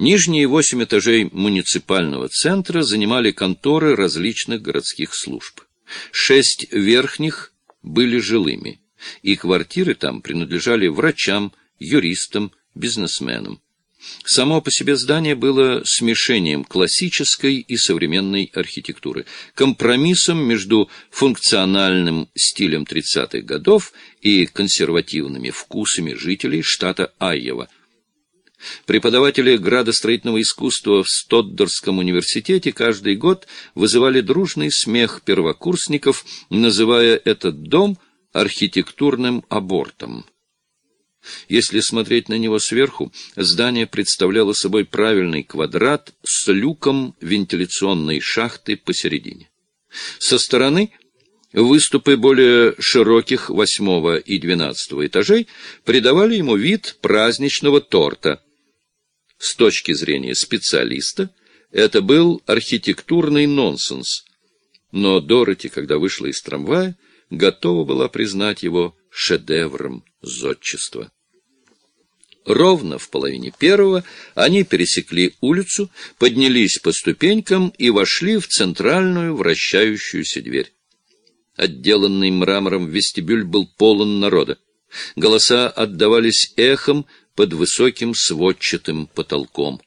Нижние восемь этажей муниципального центра занимали конторы различных городских служб. Шесть верхних были жилыми, и квартиры там принадлежали врачам, юристам, бизнесменам. Само по себе здание было смешением классической и современной архитектуры, компромиссом между функциональным стилем 30-х годов и консервативными вкусами жителей штата Айова. Преподаватели градостроительного искусства в Стоддерском университете каждый год вызывали дружный смех первокурсников, называя этот дом архитектурным абортом. Если смотреть на него сверху, здание представляло собой правильный квадрат с люком вентиляционной шахты посередине. Со стороны выступы более широких восьмого и двенадцатого этажей придавали ему вид праздничного торта. С точки зрения специалиста это был архитектурный нонсенс, но Дороти, когда вышла из трамвая, готова была признать его шедевром зодчества. Ровно в половине первого они пересекли улицу, поднялись по ступенькам и вошли в центральную вращающуюся дверь. Отделанный мрамором вестибюль был полон народа. Голоса отдавались эхом под высоким сводчатым потолком.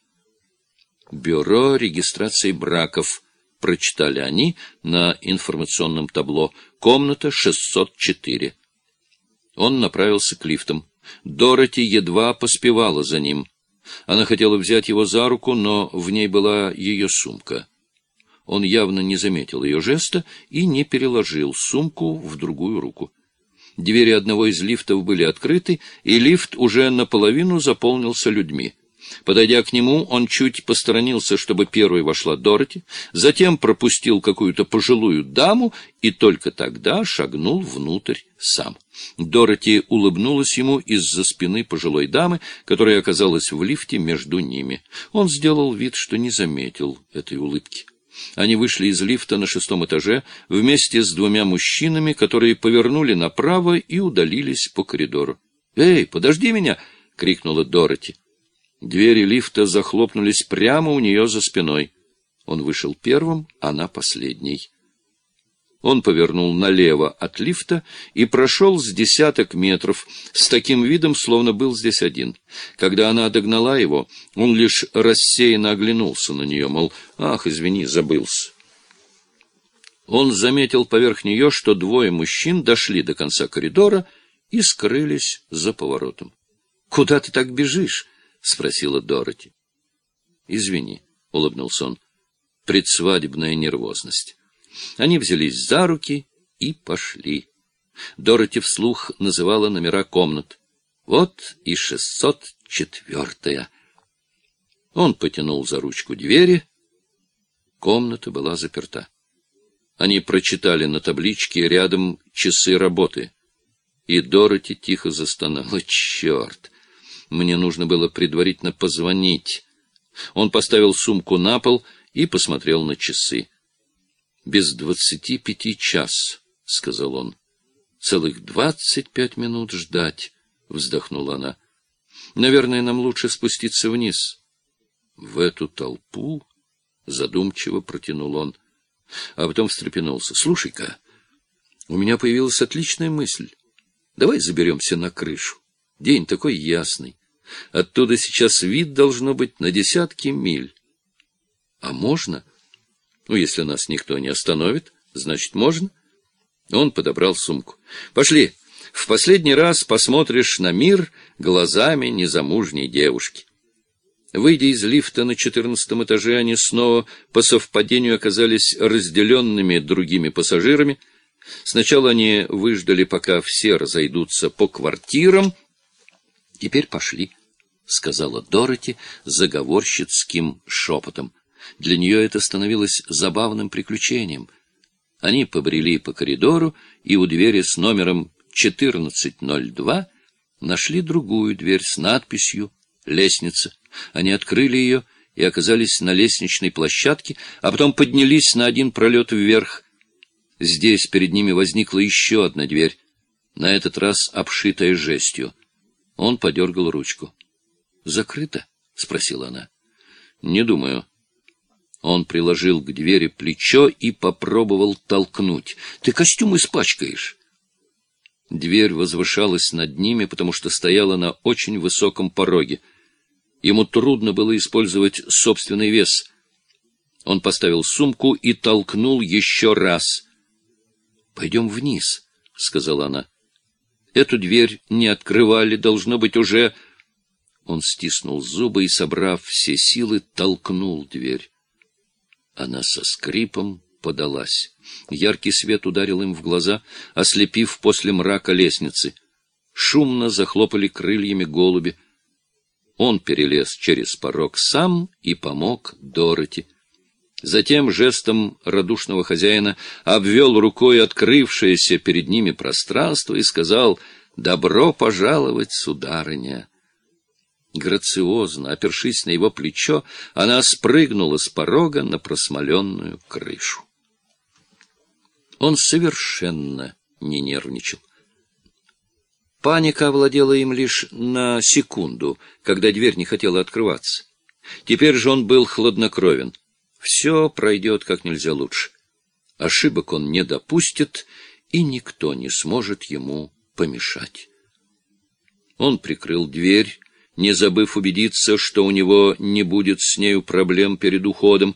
«Бюро регистрации браков», — прочитали они на информационном табло. «Комната 604». Он направился к лифтам. Дороти едва поспевала за ним. Она хотела взять его за руку, но в ней была ее сумка. Он явно не заметил ее жеста и не переложил сумку в другую руку. Двери одного из лифтов были открыты, и лифт уже наполовину заполнился людьми. Подойдя к нему, он чуть посторонился, чтобы первой вошла Дороти, затем пропустил какую-то пожилую даму и только тогда шагнул внутрь сам. Дороти улыбнулась ему из-за спины пожилой дамы, которая оказалась в лифте между ними. Он сделал вид, что не заметил этой улыбки. Они вышли из лифта на шестом этаже вместе с двумя мужчинами, которые повернули направо и удалились по коридору. «Эй, подожди меня!» — крикнула Дороти. Двери лифта захлопнулись прямо у нее за спиной. Он вышел первым, она последней. Он повернул налево от лифта и прошел с десяток метров, с таким видом, словно был здесь один. Когда она догнала его, он лишь рассеянно оглянулся на нее, мол, «Ах, извини, забылся». Он заметил поверх нее, что двое мужчин дошли до конца коридора и скрылись за поворотом. «Куда ты так бежишь?» — спросила Дороти. — Извини, — улыбнулся он, — предсвадебная нервозность. Они взялись за руки и пошли. Дороти вслух называла номера комнат. Вот и шестьсот четвертая. Он потянул за ручку двери. Комната была заперта. Они прочитали на табличке рядом часы работы. И Дороти тихо застонала. Черт! Мне нужно было предварительно позвонить. Он поставил сумку на пол и посмотрел на часы. «Без двадцати пяти час», — сказал он. «Целых двадцать пять минут ждать», — вздохнула она. «Наверное, нам лучше спуститься вниз». «В эту толпу?» — задумчиво протянул он. А потом встрепенулся. «Слушай-ка, у меня появилась отличная мысль. Давай заберемся на крышу. День такой ясный. Оттуда сейчас вид должно быть на десятки миль. А можно? Ну, если нас никто не остановит, значит, можно. Он подобрал сумку. Пошли, в последний раз посмотришь на мир глазами незамужней девушки. Выйдя из лифта на четырнадцатом этаже, они снова по совпадению оказались разделенными другими пассажирами. Сначала они выждали, пока все разойдутся по квартирам. Теперь пошли. — сказала Дороти заговорщицким шепотом. Для нее это становилось забавным приключением. Они побрели по коридору и у двери с номером 1402 нашли другую дверь с надписью «Лестница». Они открыли ее и оказались на лестничной площадке, а потом поднялись на один пролет вверх. Здесь перед ними возникла еще одна дверь, на этот раз обшитая жестью. Он подергал ручку. — Закрыто? — спросила она. Не думаю. Он приложил к двери плечо и попробовал толкнуть. Ты костюм испачкаешь. Дверь возвышалась над ними, потому что стояла на очень высоком пороге. Ему трудно было использовать собственный вес. Он поставил сумку и толкнул еще раз. — Пойдем вниз, — сказала она. — Эту дверь не открывали, должно быть, уже... Он стиснул зубы и, собрав все силы, толкнул дверь. Она со скрипом подалась. Яркий свет ударил им в глаза, ослепив после мрака лестницы. Шумно захлопали крыльями голуби. Он перелез через порог сам и помог Дороти. Затем жестом радушного хозяина обвел рукой открывшееся перед ними пространство и сказал «Добро пожаловать, сударыня!» Грациозно, опершись на его плечо, она спрыгнула с порога на просмоленную крышу. Он совершенно не нервничал. Паника овладела им лишь на секунду, когда дверь не хотела открываться. Теперь же он был хладнокровен. Все пройдет как нельзя лучше. Ошибок он не допустит, и никто не сможет ему помешать. Он прикрыл дверь, не забыв убедиться, что у него не будет с нею проблем перед уходом.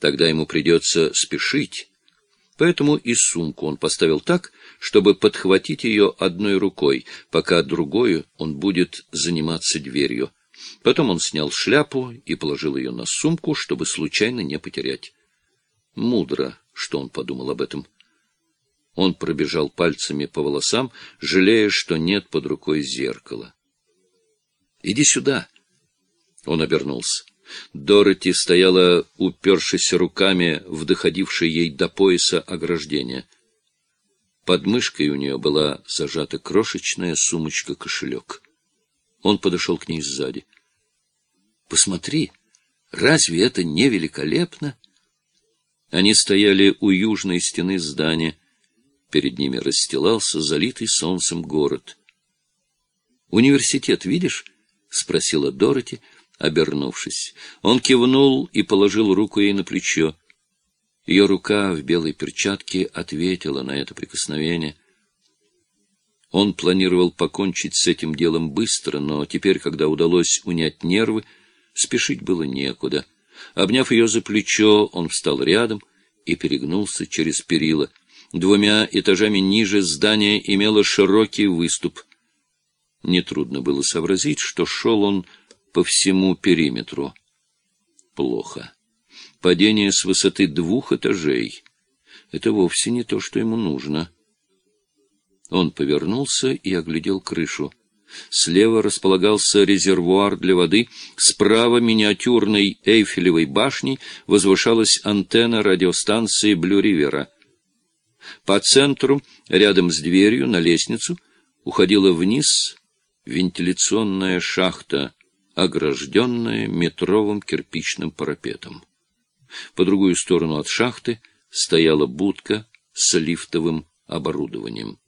Тогда ему придется спешить. Поэтому и сумку он поставил так, чтобы подхватить ее одной рукой, пока другой он будет заниматься дверью. Потом он снял шляпу и положил ее на сумку, чтобы случайно не потерять. Мудро, что он подумал об этом. Он пробежал пальцами по волосам, жалея, что нет под рукой зеркала. Иди сюда. Он обернулся. Дороти стояла, упершись руками в доходившее ей до пояса ограждение. Под мышкой у нее была зажата крошечная сумочка-кошелек. Он подошел к ней сзади. — Посмотри, разве это не великолепно? Они стояли у южной стены здания. Перед ними расстилался залитый солнцем город. — Университет, видишь? — спросила Дороти, обернувшись. Он кивнул и положил руку ей на плечо. Ее рука в белой перчатке ответила на это прикосновение. Он планировал покончить с этим делом быстро, но теперь, когда удалось унять нервы, спешить было некуда. Обняв ее за плечо, он встал рядом и перегнулся через перила. Двумя этажами ниже здание имело широкий выступ — Нетрудно было сообразить, что шел он по всему периметру. Плохо. Падение с высоты двух этажей. Это вовсе не то, что ему нужно. Он повернулся и оглядел крышу. Слева располагался резервуар для воды, справа миниатюрной Эйфелевой башней возвышалась антенна радиостанции Блю-Ривера. По центру, рядом с дверью на лестницу, уходила вниз вентиляционная шахта, огражденная метровым кирпичным парапетом. По другую сторону от шахты стояла будка с лифтовым оборудованием.